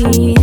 me.